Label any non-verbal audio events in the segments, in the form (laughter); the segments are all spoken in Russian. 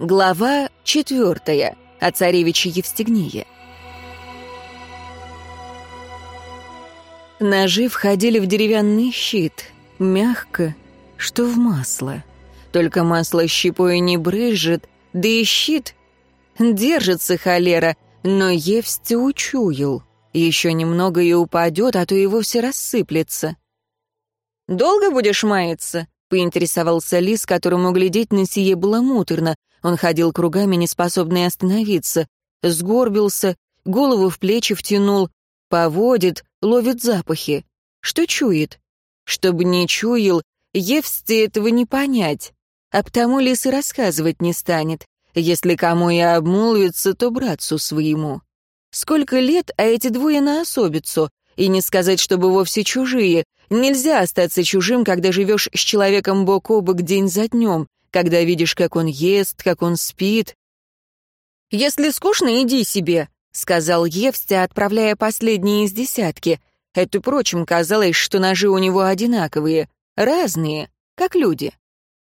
Глава четвертая. О царевиче Евстигнее. Ножи входили в деревянный щит, мягко, что в масло. Только масло щепой не брызжет, да и щит держится холера, но Евсти учуял. Еще немного и упадет, а то и вовсе рассыплется. «Долго будешь маяться?» — поинтересовался лис, которому глядеть на сие было муторно, он ходил кругами, неспособный остановиться. Сгорбился, голову в плечи втянул, поводит, ловит запахи. Что чует? Чтобы не чуял, Евсте этого не понять. А потому лис и рассказывать не станет. Если кому и обмолвится, то братцу своему. Сколько лет, а эти двое на особицу. И не сказать, чтобы вовсе чужие. Нельзя остаться чужим, когда живешь с человеком бок о бок день за днем когда видишь, как он ест, как он спит. «Если скучно, иди себе», — сказал Евстя, отправляя последние из десятки. Это, впрочем, казалось, что ножи у него одинаковые, разные, как люди.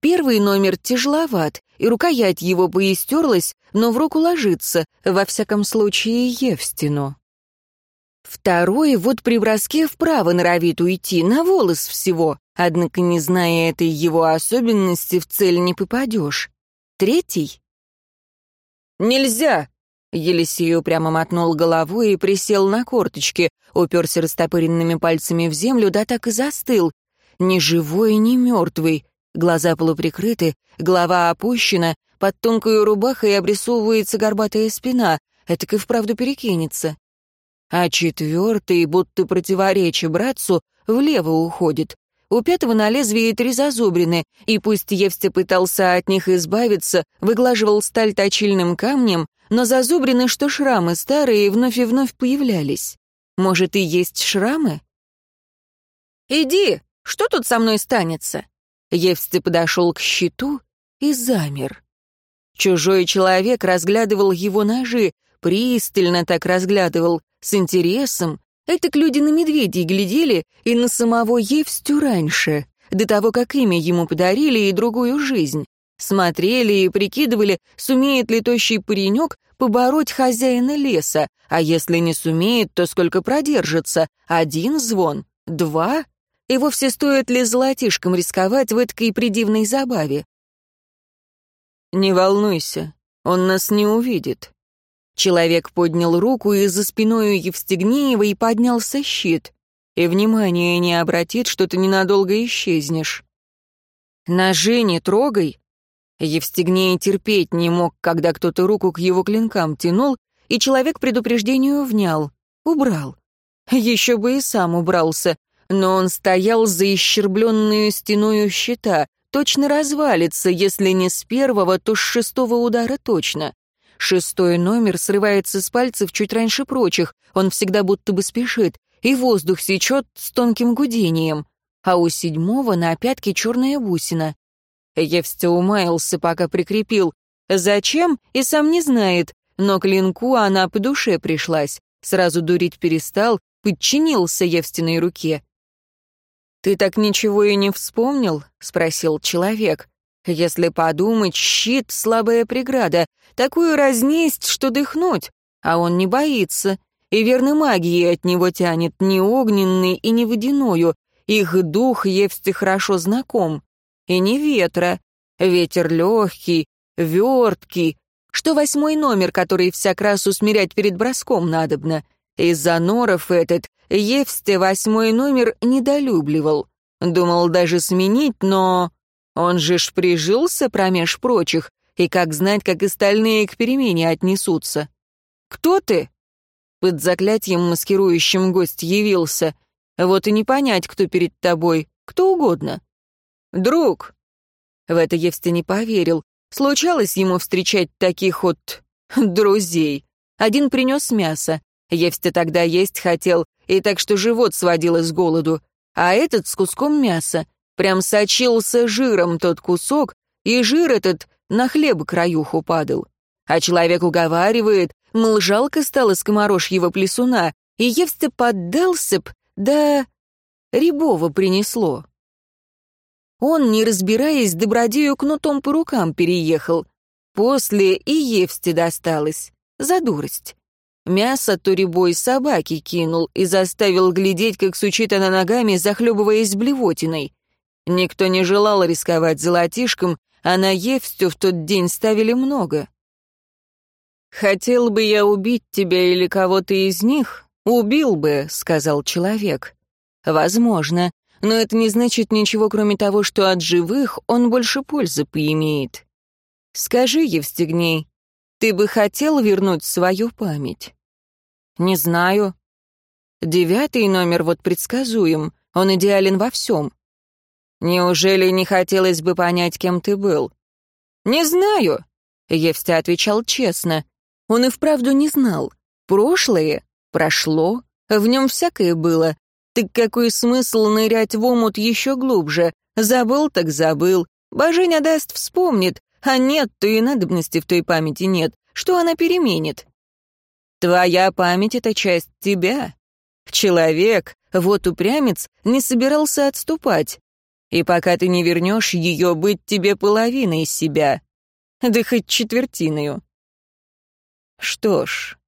Первый номер тяжеловат, и рукоять его поистерлась, но в руку ложится, во всяком случае, Евстину. Второй вот при броске вправо норовит уйти, на волос всего. Однако, не зная этой его особенности, в цель не попадешь. Третий? «Нельзя!» Елисею прямо мотнул головой и присел на корточки, уперся растопыренными пальцами в землю, да так и застыл. Ни живой, ни мертвый. Глаза полуприкрыты, голова опущена, под тонкой рубахой обрисовывается горбатая спина. Это и вправду перекинется. А четвертый, будто противоречие братцу, влево уходит, у пятого на лезвии три зазубрины, и пусть Евстя пытался от них избавиться, выглаживал сталь точильным камнем, но зазубрины, что шрамы старые, вновь и вновь появлялись. Может, и есть шрамы? «Иди, что тут со мной станется?» Евстя подошел к щиту и замер. Чужой человек разглядывал его ножи, пристально так разглядывал, с интересом, Этак люди на медведей глядели и на самого Евстю раньше, до того, как имя ему подарили и другую жизнь. Смотрели и прикидывали, сумеет ли тощий паренек побороть хозяина леса, а если не сумеет, то сколько продержится? Один звон? Два? И вовсе стоит ли золотишком рисковать в этой придивной забаве? «Не волнуйся, он нас не увидит», Человек поднял руку, и за спиной Евстигнеева поднялся щит. И внимание не обратит, что ты ненадолго исчезнешь. «Ножи не трогай!» Евстигней терпеть не мог, когда кто-то руку к его клинкам тянул, и человек предупреждению внял, убрал. Еще бы и сам убрался, но он стоял за исчербленную стеною щита, точно развалится, если не с первого, то с шестого удара точно. Шестой номер срывается с пальцев чуть раньше прочих, он всегда будто бы спешит, и воздух сечет с тонким гудением. А у седьмого на пятке черная бусина. Евстя умаялся, пока прикрепил. Зачем, и сам не знает, но клинку она по душе пришлась. Сразу дурить перестал, подчинился Евстиной руке. «Ты так ничего и не вспомнил?» — спросил человек. Если подумать, щит — слабая преграда. Такую разнесть, что дыхнуть. А он не боится. И верно магии от него тянет, не огненный и не водяною. Их дух Евсти хорошо знаком. И не ветра. Ветер легкий, верткий. Что восьмой номер, который всяк раз усмирять перед броском надобно. Из-за норов этот Евсте восьмой номер недолюбливал. Думал даже сменить, но... Он же ж прижился промеж прочих, и как знать, как остальные к перемене отнесутся. «Кто ты?» Под заклятием маскирующим гость явился. Вот и не понять, кто перед тобой, кто угодно. «Друг!» В это Евсти не поверил. Случалось ему встречать таких вот друзей. Один принес мясо. Евсти тогда есть хотел, и так что живот сводило с голоду. А этот с куском мяса. Прям сочился жиром тот кусок, и жир этот на хлеб краюху падал. А человек уговаривает, мол, жалко стало скоморожьего плесуна, и Евстя поддался б, да Рябова принесло. Он, не разбираясь, добродею кнутом по рукам переехал. После и Евсте досталось. За дурость. Мясо туребой собаки кинул и заставил глядеть, как сучит она ногами, захлебываясь блевотиной. Никто не желал рисковать золотишком, а на Евстю в тот день ставили много. «Хотел бы я убить тебя или кого-то из них, убил бы», — сказал человек. «Возможно, но это не значит ничего, кроме того, что от живых он больше пользы поимеет. Скажи, Евстигней, ты бы хотел вернуть свою память?» «Не знаю». «Девятый номер вот предсказуем, он идеален во всем. Неужели не хотелось бы понять, кем ты был?» «Не знаю», — Евстя отвечал честно. Он и вправду не знал. Прошлое прошло, в нем всякое было. Так какой смысл нырять в омут еще глубже? Забыл так забыл. Боженя даст, вспомнит. А нет, то и надобности в той памяти нет. Что она переменит? Твоя память — это часть тебя. Человек, вот упрямец, не собирался отступать. И пока ты не вернешь ее, быть тебе половиной себя. Да хоть четвертиною. Что ж,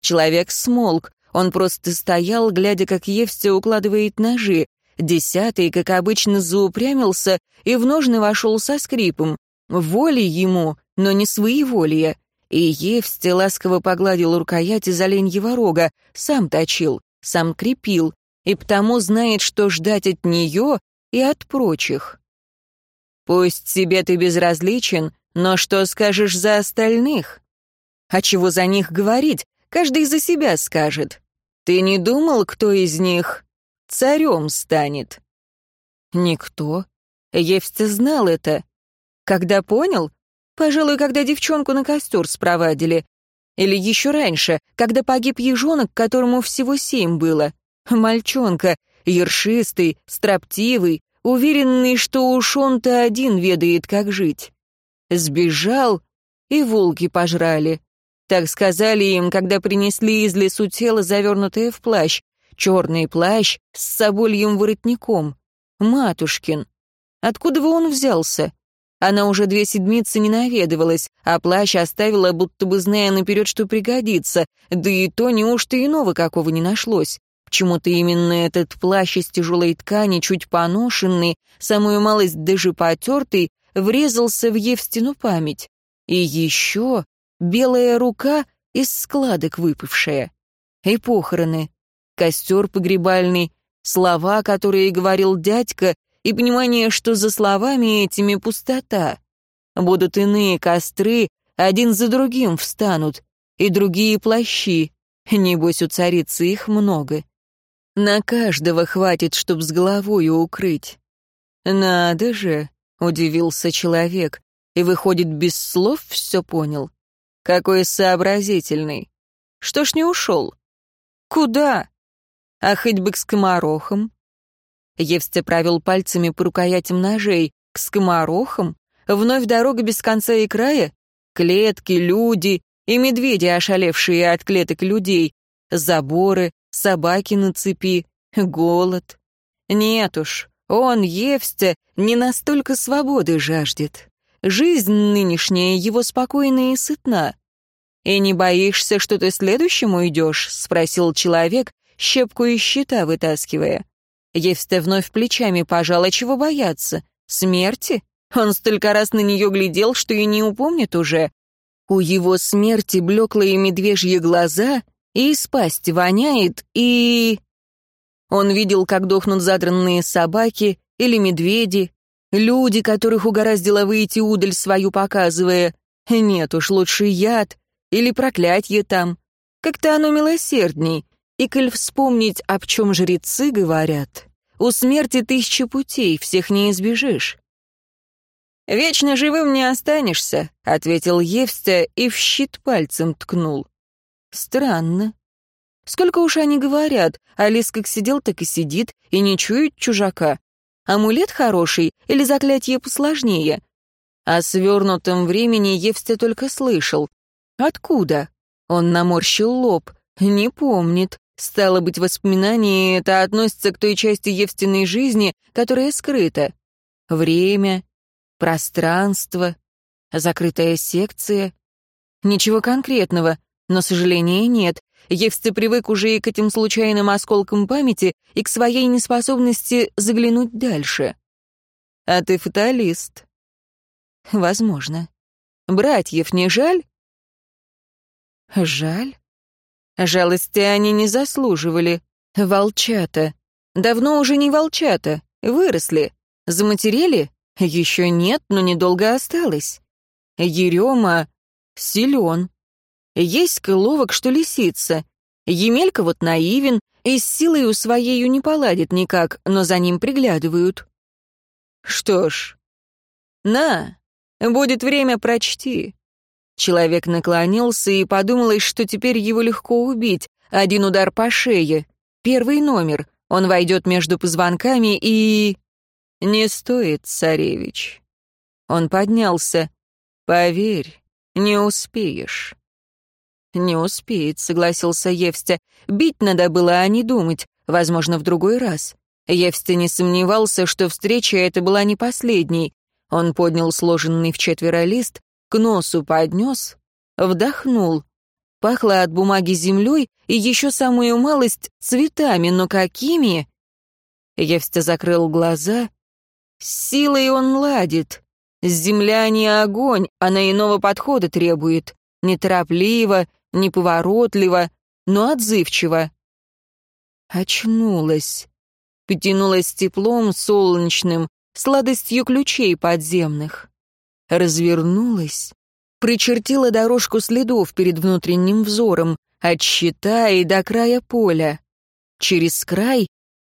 человек смолк, он просто стоял, глядя, как Евстя укладывает ножи. Десятый, как обычно, заупрямился и в ножны вошел со скрипом. Воли ему, но не своеволие. И Евстя ласково погладил рукоять из оленьего рога, сам точил, сам крепил, и потому знает, что ждать от нее и от прочих. Пусть себе ты безразличен, но что скажешь за остальных? А чего за них говорить? Каждый за себя скажет. Ты не думал, кто из них царем станет? Никто. Евстя знал это. Когда понял? Пожалуй, когда девчонку на костер спровадили. Или еще раньше, когда погиб ежонок, которому всего семь было. Мальчонка, ершистый, строптивый, уверенный, что уж он-то один ведает, как жить. Сбежал, и волки пожрали. Так сказали им, когда принесли из лесу тело, завернутое в плащ. Черный плащ с собольем воротником. Матушкин. Откуда он взялся? Она уже две седмицы не наведывалась, а плащ оставила, будто бы зная наперед, что пригодится. Да и то неужто иного какого не нашлось. Почему-то именно этот плащ из тяжелой ткани, чуть поношенный, самую малость даже потертый, врезался в Евстину память. И еще белая рука из складок выпавшая. И похороны, костер погребальный, слова, которые говорил дядька, и понимание, что за словами этими пустота. Будут иные костры, один за другим встанут, и другие плащи, небось у царицы их много. На каждого хватит, чтоб с головою укрыть. «Надо же!» — удивился человек, и, выходит, без слов все понял. Какой сообразительный. Что ж не ушел? Куда? А хоть бы к скоморохам. Евстя провел пальцами по рукоятям ножей. К скоморохам? Вновь дорога без конца и края? Клетки, люди и медведи, ошалевшие от клеток людей. Заборы, собаки на цепи, голод. Нет уж, он, Евстя, не настолько свободы жаждет. Жизнь нынешняя его спокойна и сытна. «И не боишься, что ты следующему идешь?» — спросил человек, щепку из щита вытаскивая. Евсте вновь плечами пожала, чего бояться? Смерти? Он столько раз на нее глядел, что и не упомнит уже. У его смерти блеклые медвежьи глаза, и из пасти воняет, и... Он видел, как дохнут задранные собаки или медведи, Люди, которых угораздило выйти удаль свою показывая. Нет уж, лучше яд или проклятье там. Как-то оно милосердней. И коль вспомнить, об чем жрецы говорят, у смерти тысячи путей, всех не избежишь. «Вечно живым не останешься», — ответил Евстя и в щит пальцем ткнул. «Странно. Сколько уж они говорят, а лис как сидел, так и сидит, и не чует чужака. Амулет хороший или заклятие посложнее? О свернутом времени Евстя только слышал. Откуда? Он наморщил лоб. Не помнит. Стало быть, воспоминание это относится к той части Евстиной жизни, которая скрыта. Время, пространство. Закрытая секция. Ничего конкретного, но сожаления нет. Евсте привык уже и к этим случайным осколкам памяти, и к своей неспособности заглянуть дальше. А ты фаталист. Возможно. Братьев не жаль? Жаль? Жалости они не заслуживали. Волчата. Давно уже не волчата. Выросли. Заматерели? Еще нет, но недолго осталось. Ерема силен. Есть ловок, что лисица. Емелька вот наивен, и с силой у своею не поладит никак, но за ним приглядывают. Что ж, на, будет время, прочти. Человек наклонился и подумалось, что теперь его легко убить. Один удар по шее. Первый номер. Он войдет между позвонками и... «Не стоит, царевич». Он поднялся. «Поверь, не успеешь». «Не успеет», — согласился Евстя. «Бить надо было, а не думать. Возможно, в другой раз». Евстя не сомневался, что встреча эта была не последней. Он поднял сложенный в четверо лист, к носу поднес, вдохнул. Пахло от бумаги землей и еще самую малость цветами, но какими? Евстя закрыл глаза. С силой он ладит. Земля не огонь, она иного подхода требует. Неторопливо, неповоротливо, но отзывчиво. Очнулась. Потянулась теплом солнечным, сладостью ключей подземных развернулась, причертила дорожку следов перед внутренним взором, от щита и до края поля. Через край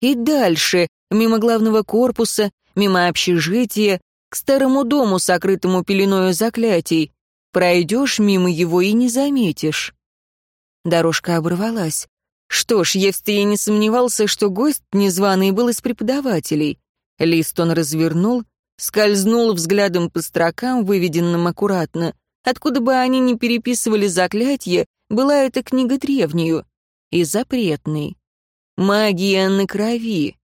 и дальше, мимо главного корпуса, мимо общежития, к старому дому, сокрытому пеленою заклятий. Пройдешь мимо его и не заметишь. Дорожка оборвалась. Что ж, Евстей не сомневался, что гость незваный был из преподавателей. Лист он развернул, скользнул взглядом по строкам, выведенным аккуратно. Откуда бы они ни переписывали заклятие, была эта книга древнюю и запретной. Магия на крови.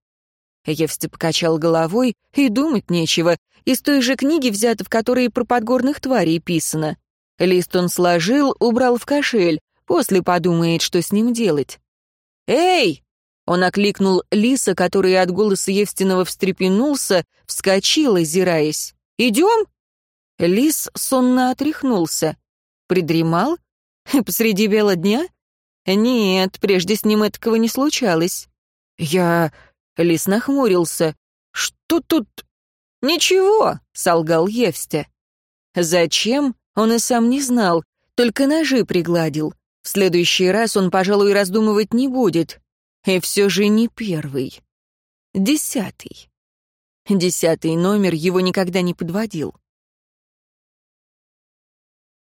Евсти покачал головой, и думать нечего. Из той же книги взято, в которой про подгорных тварей писано. Лист он сложил, убрал в кошель, после подумает, что с ним делать. «Эй!» Он окликнул Лиса, который от голоса Евстинова встрепенулся, вскочил, озираясь. «Идем?» Лис сонно отряхнулся. «Придремал? (laughs) Посреди бела дня?» «Нет, прежде с ним этого не случалось». «Я...» Лис нахмурился. «Что тут...» «Ничего», — солгал Евстя. Зачем, он и сам не знал, только ножи пригладил. В следующий раз он, пожалуй, раздумывать не будет. И все же не первый. Десятый. Десятый номер его никогда не подводил.